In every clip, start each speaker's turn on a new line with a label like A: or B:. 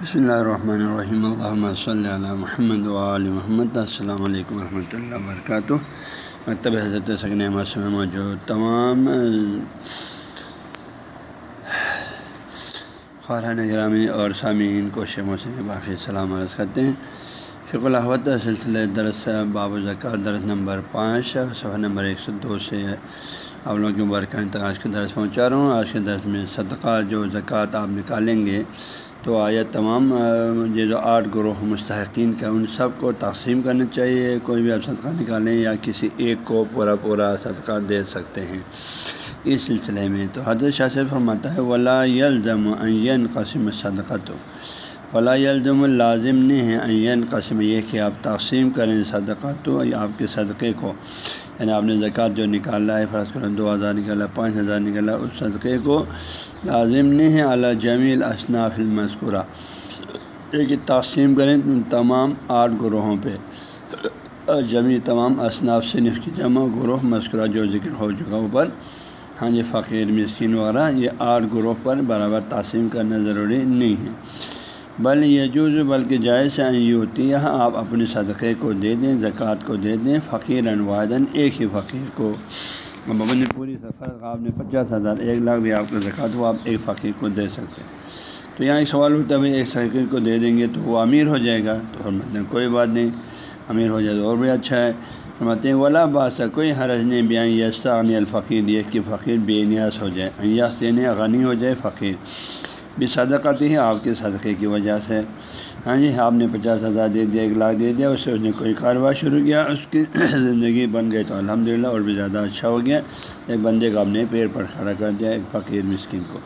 A: بسم اللہ الرحمن الرحیم الحمۃ صلی اللہ محمد علیہ محمد السلام علیکم ورحمۃ اللہ وبرکاتہ مکتب حضرت سکن احمد میں موجود تمام خارہ گرامی اور سامعین کو شیخ سے باقی سلام عرض کرتے ہیں. فق الحوت سلسلہ درس باب زکوٰۃ، درس نمبر پانچ، صفحہ نمبر ایک سو دو سے آپ لوگوں کے برکان تک آج کے درس پہنچا رہا ہوں. آج کے درس میں صدقہ جو زکوٰۃ آپ نکالیں گے تو آیا تمام یہ جو آٹھ گروہ مستحقین کا، ان سب کو تقسیم کرنا چاہیے، کوئی بھی آپ صدقہ نکالیں یا کسی ایک کو پورا پورا صدقہ دے سکتے ہیں۔ اس سلسلے میں تو حضرت شاہ سے فرماتا ہے، ولا یلزم عین قسم صدقہ تو ولا یلزم الازم نہیں ہے عین قسم یہ کہ آپ تقسیم کریں صدقہ تو آپ کے صدقے کو۔ یعنی آپ نے زکوٰۃ جو نکالا ہے، فرض کریں دو ہزار نکالا، پانچ ہزار نکالا، اس صدقے کو لازم نہیں ہے اعلیٰ جمیل اصناف المذکورہ۔ ایک تقسیم کریں تمام آٹھ گروہوں پہ۔ جمی تمام اصناف صنف کی جمع گروہ مذکورہ جو ذکر ہو چکا اوپر۔ ہاں جی فقیر، مسکین وغیرہ، یہ آٹھ گروہ پر برابر تقسیم کرنا ضروری نہیں ہے۔ بل یہ جو بلکہ جائز یہ ہوتی ہے آپ اپنے صدقے کو دے دیں، زکوٰۃ کو دے دیں فقیر واحدن ایک ہی فقیر کو۔ اب جی، پوری سفر آپ نے پچاس ہزار، ایک لاکھ بھی آپ کو زکوٰۃ ہو آپ ایک فقیر کو دے سکتے ہیں۔ تو یہاں ایک سوال ہوتا ہے ایک فقیر کو دے دیں گے تو وہ امیر ہو جائے گا؟ تو مطلب کوئی بات نہیں، امیر ہو جائے تو اور بھی اچھا ہے۔ فرماتے ہیں، ولا بادشاہ کوئی حرج نہیں بیاں یسا غنی الفقیر، یہ کہ فقیر بے نیاز ہو جائے ایاس یعنی غنی ہو جائے فقیر۔ بھی صدقاتی ہے آپ کے صدقے کی وجہ سے۔ ہاں جی آپ نے پچاس ہزار دے دیا، ایک لاکھ دے دیا، اس سے اس نے کوئی کاروبار شروع کیا، اس کی زندگی بن گئی تو الحمد اور بھی زیادہ اچھا ہو گیا۔ ایک بندے کو آپ نے پیڑ پر کھڑا کر دیا، ایک فقیر مسکین کو۔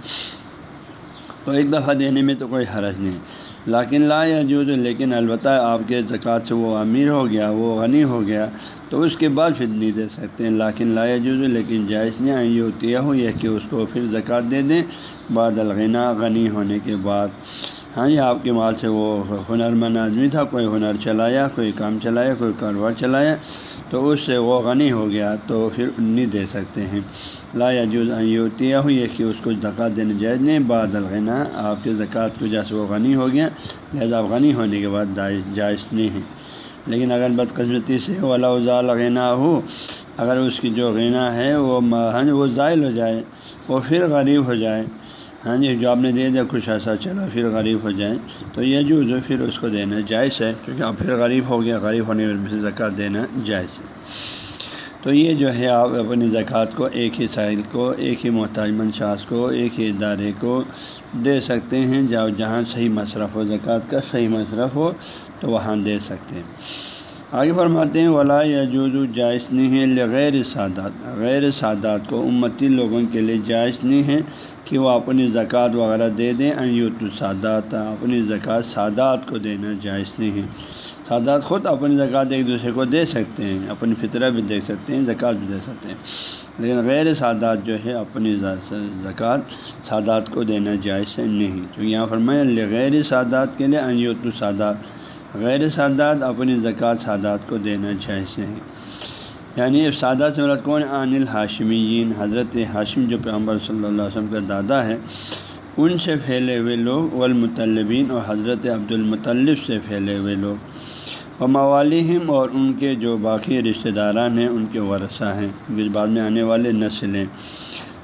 A: تو ایک دفعہ دینے میں تو کوئی حرج نہیں۔ لیکن لا یا جو لیکن البتہ آپ کے زکوٰۃ سے وہ امیر ہو گیا، وہ غنی ہو گیا۔ تو اس کے بعد پھر نہیں دے سکتے ہیں۔ لیکن لا جز لیکن جائز نہیں یہ ہوتی ہو یہ کہ اس کو پھر زکوٰۃ دے دیں۔ بعد الغنا، غنی ہونے کے بعد۔ ہاں جی آپ کے مال سے وہ ہنر مند آدمی تھا، کوئی ہنر چلایا، کوئی کام چلایا، کوئی کاروبار چلایا، تو اس سے وہ غنی ہو گیا، تو پھر نہیں دے سکتے ہیں۔ لا جز ہوتی ہو یہ کہ اس کو زکوٰۃ دینے جائز نہیں۔ بعد الغنا، آپ کے زکوٰۃ کو جیسے وہ غنی ہو گیا۔ لہٰذا غنی ہونے کے بعد جائز نہیں ہے لیکن اگر بدقسمتی سے ولا ازال غنا ہو، اگر اس کی جو غنا ہے وہ ہاں جی، وہ زائل ہو جائے، وہ پھر غریب ہو جائے۔ ہاں جی جو آپ نے دے دیا کچھ ایسا چلا پھر غریب ہو جائیں تو یہ جو جو پھر اس کو دینا جائز ہے، کیونکہ آپ پھر غریب ہو گیا غریب ہونے میں زکوٰۃ دینا جائز ہے۔ تو یہ جو ہے، آپ اپنی زکوٰۃ کو ایک ہی ساحل کو، ایک ہی محتاج منشاس کو، ایک ہی ادارے کو دے سکتے ہیں، جہاں جہاں صحیح مصرف ہو، زکوٰۃ کا صحیح مصرف ہو۔ تو وہاں دے سکتے ہیں۔ آگے فرماتے ہیں، ولا یا جو جائز نہیں ہے غیر سادات۔ غیر سادات کو امتی لوگوں کے لیے جائز نہیں ہے کہ وہ اپنی زکوٰۃ وغیرہ دے دیں۔ ایوت السادات اپنی زکوٰۃ سادات کو دینا جائز نہیں ہے۔ سادات خود اپنی زکوٰۃ ایک دوسرے کو دے سکتے ہیں، اپنی فطرہ بھی دے سکتے ہیں، زکوٰۃ بھی دے سکتے ہیں۔ لیکن غیر سادات جو ہے، اپنی زکوٰۃ سادات کو دینا جائز نہیں تو یہاں فرمائیں غیر سادات کے لیے ایوت السادات غیر سادات اپنی زکوٰۃ سادات کو دینا چاہیے یعنی سادات سے مراد کون عن الحاشمین حضرت ہاشم جو پیغمبر صلی اللہ علیہ وسلم کا دادا ہے، ان سے پھیلے ہوئے لوگ، والمطلبین اور حضرت عبد المطلب سے پھیلے ہوئے لوگ۔ و موالیم اور ان کے جو باقی رشتہ داران ہیں، ان کے ورثہ ہیں۔ جس بعد میں آنے والے نسلیں۔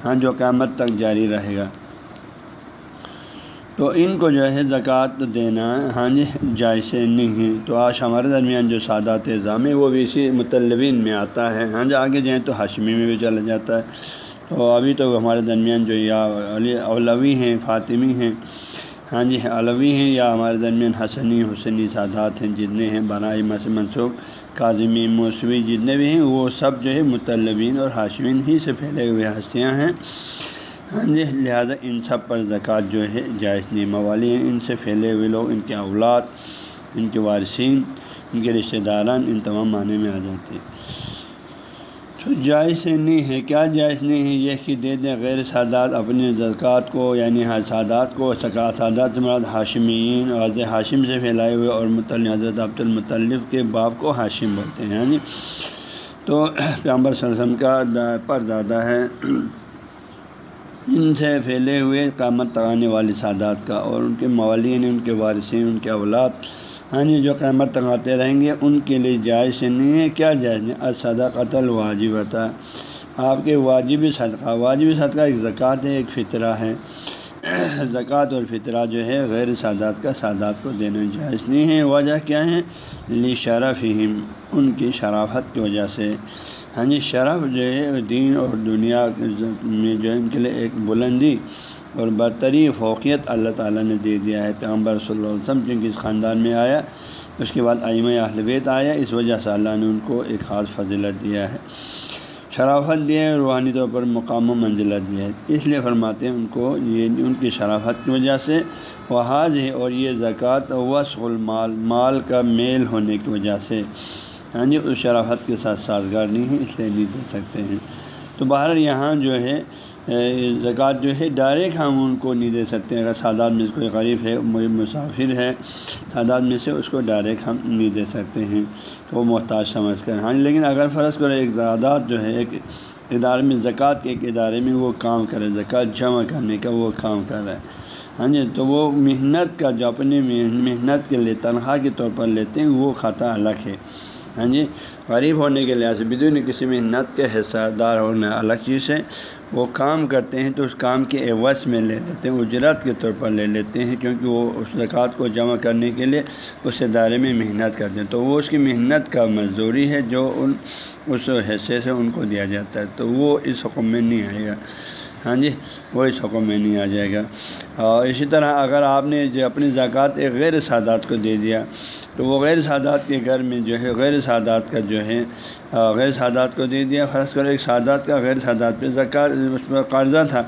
A: ہاں جو قیامت تک جاری رہے گا۔ تو ان کو جو ہے زکوٰۃ دینا ہاں جی جائز نہیں ہے۔ تو آج ہمارے درمیان جو سادات نظام ہے، وہ بھی اسی مطلبین میں آتا ہے۔ ہاں جی آگے جائیں تو ہاشمی میں بھی چلا جاتا ہے۔ تو ابھی تو ہمارے درمیان جو یا اولوی ہیں، فاطمی ہیں ہاں جی علوی ہیں یا ہمارے درمیان حسنی حسنی سادات ہیں، جتنے ہیں، بنائی، مس، منسوخ، کاظمی، موسوی، جتنے بھی ہیں، وہ سب جو ہے مطلبین اور ہاشمین ہی سے پھیلے ہوئے ہستیاں ہیں۔ ہاں جی لہٰذا ان سب پر زکوٰۃ جو ہے جائز نہیں، موالی ہیں۔ ان سے پھیلے ہوئے لوگ، ان کے اولاد، ان کے وارثین، ان کے رشتہ داران، ان تمام معنی میں آ جاتے ہیں۔ تو جائز نہیں ہے۔ کیا جائز نہیں ہے؟ یہ کہ دے دیں غیر سادات اپنی زکوٰۃ کو یعنی سادات کو سادات مراد ہاشمین اور ہاشم سے پھیلائے ہوئے اور مطلع حضرت عبد المطلف کے باپ کو ہاشم بولتے ہیں یعنی تو پیامبر وسلم کا پر دادا ہے۔ ان سے پھیلے ہوئے قیامت تگانے والی سادات کا اور ان کے موالین ان کے وارثین، ان کے اولاد ہاں جی جو قیامت تگاتے رہیں گے، ان کے لیے جائز نہیں ہے۔ کیا جائز نہیں؟ اسدا قتل واجب تھا آپ کے واجب صدقہ واجب صدقہ ایک زکوٰۃ ہے، ایک فطرہ ہے۔ زکوٰۃ اور فطرہ جو ہے، غیر سادات کا سادات کو دینا جائز نہیں ہے۔ وجہ کیا ہے؟ لی شرف ان کی شرافت کی وجہ سے۔ ہاں جی شرف جو ہے دین اور دنیا میں جو ہے، ان کے لیے ایک بلندی اور برتری فوقیت اللہ تعالیٰ نے دے دیا ہے۔ پیغمبر صلی اللہ علیہ وسلم چونکہ اس خاندان میں آیا، اس کے بعد آئمہ اہل بیت آیا، اس وجہ سے اللہ نے ان کو ایک خاص فضلت دیا ہے۔ شرافت دیا ہے، روحانی طور پر مقام و منزلت دیا ہے۔ اس لیے فرماتے ہیں ان کو، یہ ان کی شرافت کی وجہ سے وہ ہے اور یہ زکوٰۃ وسخ المال، مال کا میل ہونے کی وجہ سے۔ ہاں جی اس شرافت کے ساتھ سازگار نہیں ہے اس لیے نہیں دے سکتے ہیں۔ تو باہر یہاں جو ہے زکوٰۃ جو ہے، ڈائریکٹ ہم ان کو نہیں دے سکتے۔ اگر سادات میں کوئی غریب ہے مسافر ہے تعداد میں سے اس کو ڈائریکٹ ہم نہیں دے سکتے ہیں۔ تو وہ محتاج سمجھ کر ہاں جی، لیکن اگر فرض کرے ایک زیادات جو ہے، ایک ادارے میں، زکوٰۃ کے ایک ادارے میں وہ کام کرے، زکوٰۃ جمع کرنے کا وہ کام کر رہا ہے ہاں جی تو وہ محنت کا جو اپنی محنت کے لیے، تنخواہ کے طور پر لیتے ہیں، وہ کھاتا الگ ہے۔ ہاں جی غریب ہونے کے لحاظ سے، بدون کسی محنت کے حصہ دار ہونا الگ چیز ہے۔ وہ کام کرتے ہیں تو اس کام کے عوض میں لے لیتے ہیں، اجرت کے طور پر لے لیتے ہیں، کیونکہ وہ اس زکوٰۃ کو جمع کرنے کے لیے اس ادارے میں محنت کرتے ہیں۔ تو وہ اس کی محنت کا مزدوری ہے جو ان، اس حصے سے ان کو دیا جاتا ہے۔ تو وہ اس حکم میں نہیں آئے گا۔ ہاں جی وہ اس حکم میں نہیں آ جائے گا۔ اور اسی طرح اگر آپ نے جو اپنی زکوٰۃ ایک غیر سادات کو دے دیا، تو وہ غیر سادات کے گھر میں جو ہے غیر سادات کا جو ہے غیر سادات کو دے دیا۔ فرض کرو ایک سادات کا غیر سادات پہ زکوٰۃ، اس پر قرضہ تھا۔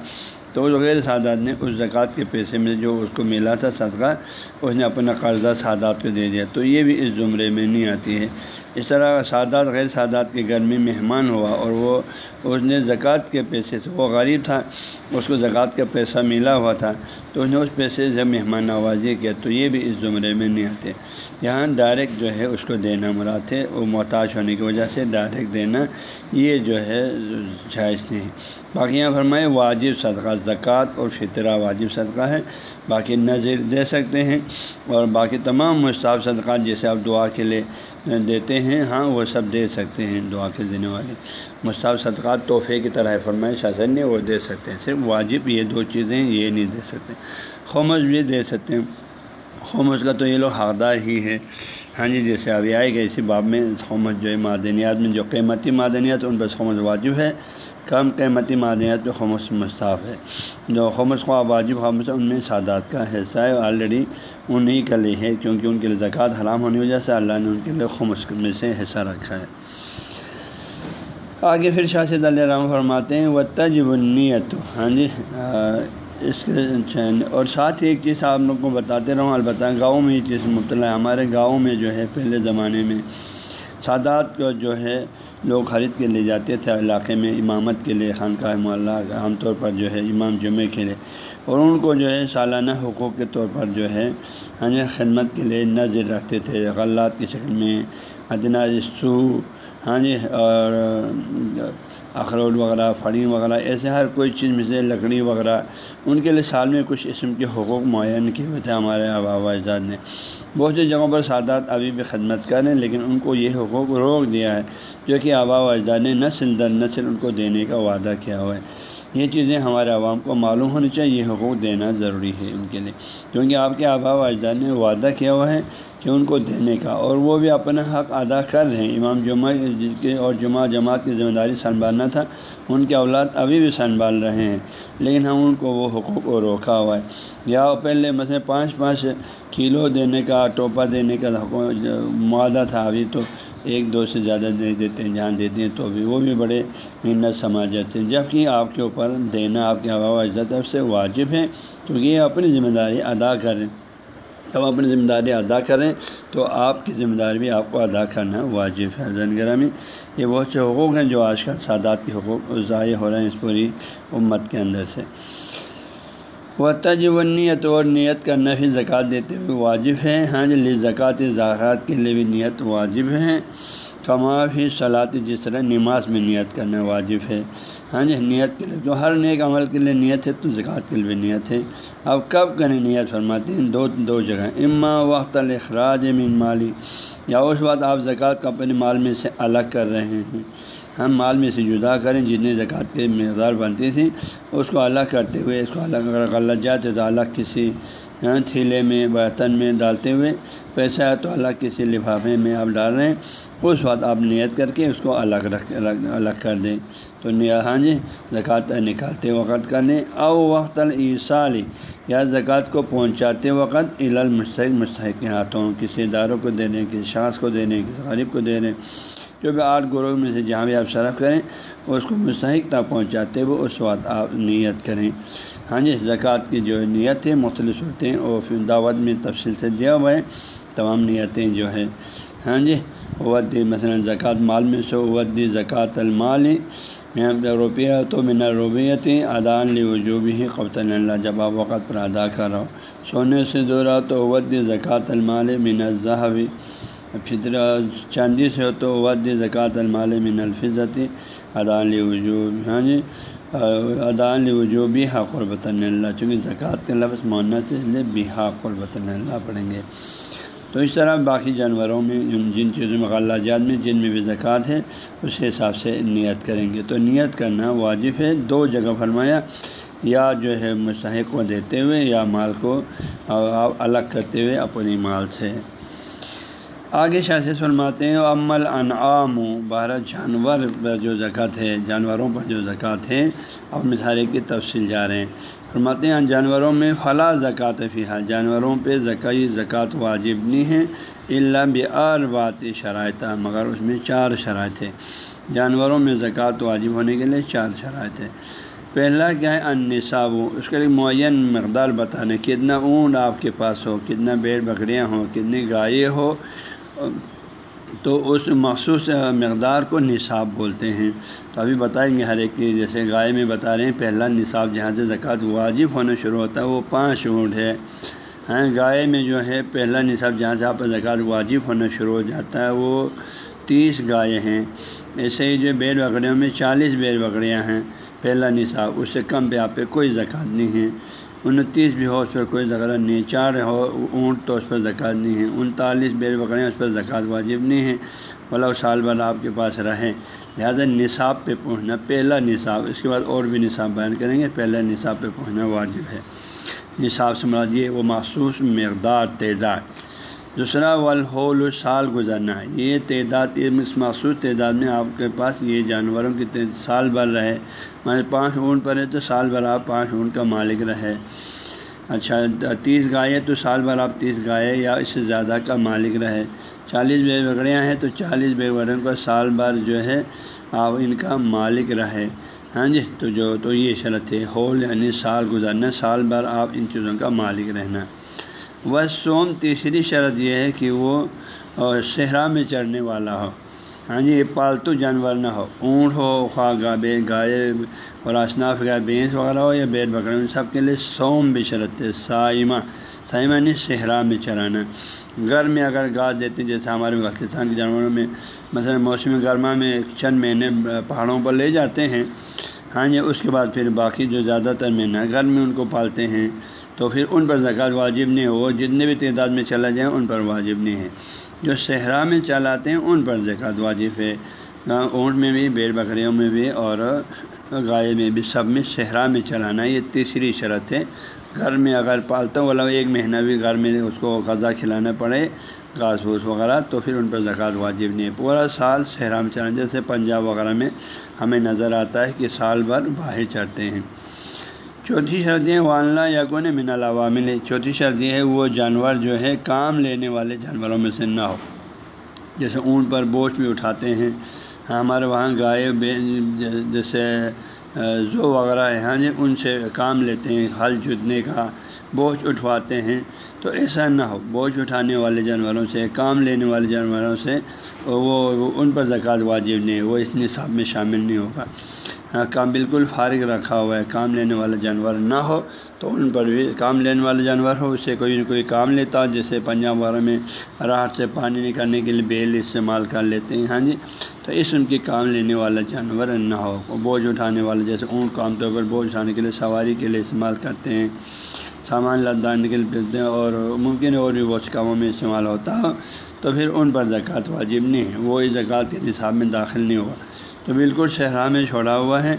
A: تو اس غیر سادات نے اس زکوٰۃ کے پیسے میں جو اس کو ملا تھا صدقہ، اس نے اپنا قرضہ سادات کو دے دیا۔ تو یہ بھی اس زمرے میں نہیں آتی ہے۔ اس طرح سادات غیر سادات کے گھر میں مہمان ہوا اور وہ اس نے زکوٰۃ کے پیسے سے، وہ غریب تھا، اس کو زکوٰۃ کا پیسہ ملا ہوا تھا۔ تو اس نے اس پیسے سے مہمان نوازی کیا تو یہ بھی اس زمرے میں نہیں آتے۔ یہاں ڈائریکٹ جو ہے اس کو دینا مراد ہے، وہ محتاج ہونے کی وجہ سے ڈائریکٹ دینا یہ جو ہے جائز نہیں۔ باقی یہاں فرمائے واجب صدقہ، زکوٰۃ اور فطرہ واجب صدقہ ہے۔ باقی نظر دے سکتے ہیں اور باقی تمام مستعب صدقات جیسے آپ دعا کے لیے دیتے ہیں ہاں وہ سب دے سکتے ہیں دعا کے دینے والے۔ مستعب صدقات تحفے کی طرح فرمائے شاثر نے وہ دے سکتے ہیں۔ صرف واجب یہ دو چیزیں، یہ نہیں دے سکتے۔ خمس بھی دے سکتے ہیں۔ خمس کا تو یہ لوگ حقدار ہی ہے ہاں جی جیسے ابھی آئے گا اسی باب میں خمس جو ہے معدنیات میں جو قیمتی معدنیات ان پر خمس واجب ہے۔ کم قیمتی معدنیات پہ خمس مصطاف ہے۔ جو خمس خواہ واجب خمس ان میں سادات کا حصہ ہے۔ آلریڈی انہیں کا لیے ہے، کیونکہ ان کے لیے زکوٰۃ حرام ہونے کی وجہ سے اللہ نے ان کے لیے خمس میں سے حصہ رکھا ہے۔ آگے پھر شاہ سے رام فرماتے ہیں وہ تجب نیت ہاں جی اس کے اور ساتھ ہی ایک چیز آپ لوگ کو بتاتے رہوں، البتہ گاؤں میں یہ چیز مبتلا ہے۔ ہمارے گاؤں میں جو ہے، پہلے زمانے میں سادات کو جو ہے، لوگ خرید کے لے جاتے تھے علاقے میں امامت کے لیے، خانقاہ معلّہ عام طور پر جو ہے، امام جمعے کے لیے۔ اور ان کو جو ہے، سالانہ حقوق کے طور پر جو ہے ہاں جی خدمت کے لیے نظر رکھتے تھے۔ غلات کی شکل میں ادنا سو ہاں جی اور اخروٹ وغیرہ، پھڑی وغیرہ، ایسے ہر کوئی چیز میں سے لکڑی وغیرہ ان کے لیے سال میں کچھ قسم کے حقوق معین کیے ہوئے تھے، ہمارے آبا و اجداد نے۔ بہت سی جگہوں پر سادات ابھی بھی خدمت کریں لیکن ان کو یہ حقوق روک دیا ہے جو کہ آبا و اجداد نے نسل در نسل ان کو دینے کا وعدہ کیا ہوا ہے۔ یہ چیزیں ہمارے عوام کو معلوم ہونی چاہیے، یہ حقوق دینا ضروری ہے ان کے لیے۔ کیونکہ آپ کے آبا و اجداد نے وعدہ کیا ہوا ہے کہ ان کو دینے کا، اور وہ بھی اپنا حق ادا کر رہے ہیں۔ امام جمعہ کے اور جمعہ جماعت کی ذمہ داری سنبھالنا تھا، ان کے اولاد ابھی بھی سنبھال رہے ہیں، لیکن ہم ان کو وہ حقوق کو روکا ہوا ہے۔ یا پہلے مثلاً پانچ پانچ کلو دینے کا، ٹوپا دینے کا معاہدہ تھا، ابھی تو ایک دو سے زیادہ دے دیتے ہیں، جہاں دیتے ہیں تو بھی وہ بھی بڑے محنت سماج جاتے ہیں۔ جبکہ آپ کے اوپر دینا، آپ کے ہوا و اجزت سے واجب ہے، کیونکہ یہ اپنی ذمہ داری ادا کریں۔ جب اپنی ذمہ داری ادا کریں تو آپ کی ذمہ داری بھی آپ کو ادا کرنا واجب ہے۔ زنگرہ میں یہ بہت سے حقوق ہیں جو آج کل سادات کے حقوق ضائع ہو رہے ہیں اس پوری امت کے اندر سے۔ وہ تجب نیت اور نیت کا نفی زکوٰۃ دیتے ہوئے واجب ہے ہاں جی زکوٰۃ زکوٰۃ کے لیے بھی نیت واجب ہے۔ کما بھی صلاحی جس طرح نماز میں نیت کرنا واجب ہے۔ ہاں جی نیت کے لیے جو ہر نیک عمل کے لیے نیت ہے تو زکوٰۃ کے لیے بھی نیت ہے۔ اب کب کریں نیت؟ فرماتے ہیں دو دو جگہ۔ اما وقت الخراج من مالی یا اس وقت آپ زکوٰۃ کو اپنے مال میں سے الگ کر رہے ہیں۔ ہم مال میں سے جدا کریں جتنے زکوٰۃ کے مقدار بنتی تھی اس کو الگ کرتے ہوئے، اس کو الگ اگر غلط جاتے تو الگ کسی ہاں، تھیلے میں، برتن میں ڈالتے ہوئے پیسہ ہے تو الگ کسی لفافے میں آپ ڈال رہے ہیں۔ اس وقت آپ نیت کر کے اس کو الگ رکھ الگ کر دیں۔ تو نیا ہاں جی زکوٰۃ نکالتے وقت کرنے۔ او وقت الصالی یا زکوٰۃ کو پہنچاتے وقت المستحق، مستحق کے ہاتھوں، کسی اداروں کو دے دیں کسی شاخ کو دے دیں کسی غریب کو دے دیں جو بھی آٹھ گروہ میں سے جہاں بھی آپ شرف کریں، اس کو مستحق تک پہنچاتے ہوئے اس وقت آپ نیت کریں۔ ہاں جی زکوٰۃ کی جو نیت ہے مختلف صورتیں اور پھر دعوت میں تفصیل سے دیا ہوا ہے۔ تمام نیتیں جو ہے ہاں جی اوت مثلاً زکوٰۃ مال میں سے اوت زکوٰۃ المال روپیہ تو من روبیت ادان لی وجوبی ہی قبط اللہ جب آپ وقت پر ادا کر رہا ہو، سونے سے دورہ تو اوت زکوٰۃ المال من الظہوی فطر چاندی سے ہو تو ود زکوٰۃ المال من الفظتی ادان وجوب ہاں جی؟ ادان وجوبی حق البۃ اللہ، چونکہ زکوٰۃ کے لفظ معنا سے بھی حق البۃ اللہ پڑھیں گے۔ تو اس طرح باقی جانوروں میں جن چیزوں میں غلہ جات میں، جن میں بھی زکوٰۃ ہے، اس حساب سے نیت کریں گے۔ تو نیت کرنا واجب ہے۔ دو جگہ فرمایا، یا جو ہے مستحق کو دیتے ہوئے، یا مال کو الگ کرتے ہوئے اپنی مال سے۔ آگے شاہ فرماتے ہیں عمل انعام بارہ جانور پر جو زکوٰۃ ہے، جانوروں پر جو زکوٰۃ ہے، اور مثالے کی تفصیل جا رہے ہیں۔ فرماتے ہیں ہاں، جانوروں میں فلاں زکوٰۃ فیحا جانوروں پہ زکائی زکوٰۃ واجب نہیں ہے اللہ بر بات شرائط، مگر اس میں چار شرائط ہے جانوروں میں زکوٰۃ واجب ہونے کے لیے چار شرائط ہے پہلا کیا ہے؟ ان نصاب اس کے لیے معین مقدار بتانے، کتنا اونٹ آپ کے پاس ہو، کتنا بیڑ بکریاں ہوں، کتنی گائے ہو تو اس مخصوص مقدار کو نصاب بولتے ہیں۔ تو ابھی بتائیں گے ہر ایک کی، جیسے گائے میں بتا رہے ہیں، پہلا نصاب جہاں سے زکوٰۃ واجب ہونا شروع ہوتا ہے، وہ پانچ اونٹ ہے۔ ہاں گائے میں جو ہے، پہلا نصاب جہاں سے آپ زکوٰۃ واجب ہونا شروع ہو جاتا ہے، وہ تیس گائے ہیں۔ ایسے ہی جو بیڑ بکریوں میں چالیس بیڑ بکریاں ہیں، پہلا نصاب، اس سے کم پہ آپ پہ کوئی زکوٰۃ نہیں ہے۔ انتیس بھی ہو اس پر کوئی زکرہ نہیں، چار ہو، اونٹ تو اس پر زکوٰۃ نہیں ہے، انتالیس بیر بکریاں اس پر زکوٰۃ واجب نہیں ہے۔ بلا سال بھر آپ کے پاس رہیں۔ لہٰذا نصاب پہ پہنچنا، پہلا نصاب، اس کے بعد اور بھی نصاب بیان کریں گے، پہلا نصاب پہ پہنچنا واجب ہے۔ نصاب سے مراد یہ وہ مخصوص مقدار تعداد دوسرا والہول سال گزرنا ہے۔ یہ تعداد، یہ مخصوص تعداد میں آپ کے پاس یہ جانوروں کی سال بھر رہے۔ میں پانچ اونٹ پر ہے تو سال بھر آپ پانچ اونٹ کا مالک رہے۔ اچھا تیس گائے تو سال بھر آپ تیس گائے یا اس سے زیادہ کا مالک رہے۔ چالیس بے بکریاں ہیں تو چالیس بے بکریوں کا سال بھر جو ہے آپ ان کا مالک رہے۔ ہاں جی تو جو، تو یہ شرط ہے ہول یعنی سال گزارنا سال بھر آپ ان چیزوں کا مالک رہنا۔ وہ سوم تیسری شرط یہ ہے کہ وہ صحرا میں چڑھنے والا ہو۔ ہاں جی پالتو جانور نہ ہو۔ اونٹ ہو، خواہ گابے، گائے اور اصناف گائے بھینس وغیرہ ہو، یا بیٹ بکرا ان سب کے لیے سوم بھی شرط ہے، سائمہ۔ سائمہ نے صحرا میں چرانا گھر میں اگر گاس دیتے ہیں جیسے ہمارے پاکستان کے جانوروں میں، مثلا موسم گرما میں چند مہینے پہاڑوں پر لے جاتے ہیں۔ ہاں جی اس کے بعد پھر باقی جو زیادہ تر مہینہ گھر میں ان کو پالتے ہیں۔ تو پھر ان پر زکوٰۃ واجب نہیں ہو وہ جتنے بھی تعداد میں چلا جائیں ان پر واجب نہیں ہے۔ جو صحرا میں چلاتے ہیں ان پر زکوٰۃ واجب ہے۔ اونٹ میں بھی بیڑ بکریوں میں بھی اور گائے میں بھی، سب میں صحرا میں چلانا یہ تیسری شرط ہے۔ گھر میں اگر پالتا والا ایک مہینہ بھی گھر میں اس کو غذا کھلانا پڑے گھاس پھوس وغیرہ، تو پھر ان پر زکوٰۃ واجب نہیں ہے۔ پورا سال صحرا میں چلانا، جیسے پنجاب وغیرہ میں ہمیں نظر آتا ہے کہ سال بھر باہر چڑھتے ہیں۔ چوتھی شرط یہ وانلا یا من العوامل۔ چوتھی شرط یہ ہے، وہ جانور جو ہے، کام لینے والے جانوروں میں سے نہ ہو۔ جیسے اونٹ پر بوجھ بھی اٹھاتے ہیں۔ ہاں، ہمارے وہاں گائے جیسے زو وغیرہ ہیں ہاں جی ان سے کام لیتے ہیں، ہل جتنے کا بوجھ اٹھواتے ہیں۔ تو ایسا نہ ہو۔ بوجھ اٹھانے والے جانوروں سے، کام لینے والے جانوروں سے، وہ ان پر زکوٰۃ واجب نہیں وہ اس نصاب میں شامل نہیں ہوگا۔ ہاں، کام بالکل فارغ رکھا ہوا ہے، کام لینے والا جانور نہ ہو تو ان پر بھی کام لینے والے جانور ہو اس سے کوئی نہ کوئی کام لیتا ہو جیسے پنجاب وغیرہ میں راہٹ سے پانی نکالنے کے لیے بیل استعمال کر لیتے ہیں ہاں جی؟ تو اس ان کی کام لینے والا جانور نہ ہو، بوجھ اٹھانے والے جیسے اونٹ کو عام طور پر بوجھ اٹھانے کے لیے سواری کے لیے استعمال کرتے ہیں، سامان لدانے کے لیے ہیں اور ممکن اور بھی بہت کاموں میں استعمال ہوتا ہو، تو پھر ان پر زکوٰۃ واجب نہیں ہے وہ اس زکوٰۃ کے نصاب میں داخل نہیں ہوا تو بالکل صحرا میں چھوڑا ہوا ہے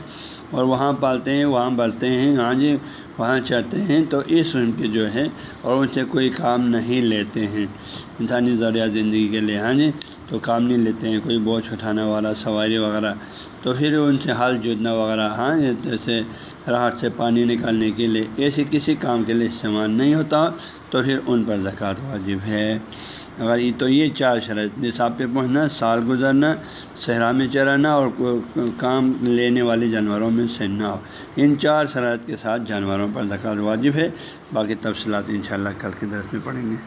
A: اور وہاں پالتے ہیں، وہاں بڑھتے ہیں ہاں جی وہاں چڑھتے ہیں۔ تو اس ان کے جو ہے، اور ان سے کوئی کام نہیں لیتے ہیں۔ انسانی ذریعہ زندگی کے لیے ہاں جی تو کام نہیں لیتے ہیں۔ کوئی بوجھ اٹھانے والا، سواری وغیرہ۔ تو پھر ان سے حال جوتنا وغیرہ ہاں جی، جیسے راہٹ سے پانی نکالنے کے لیے، ایسے کسی کام کے لیے استعمال نہیں ہوتا۔ تو پھر ان پر زکوٰۃ واجب ہے۔ اگر یہ تو یہ چار شرط نصاب پہ پہنچنا، سال گزرنا، صحرا میں چرانا اور کام لینے والے جانوروں میں سے نہ ہو۔ ان چار شرائط کے ساتھ جانوروں پر زکوٰۃ واجب ہے۔ باقی تفصیلات انشاءاللہ کل کے درس میں پڑھیں گے۔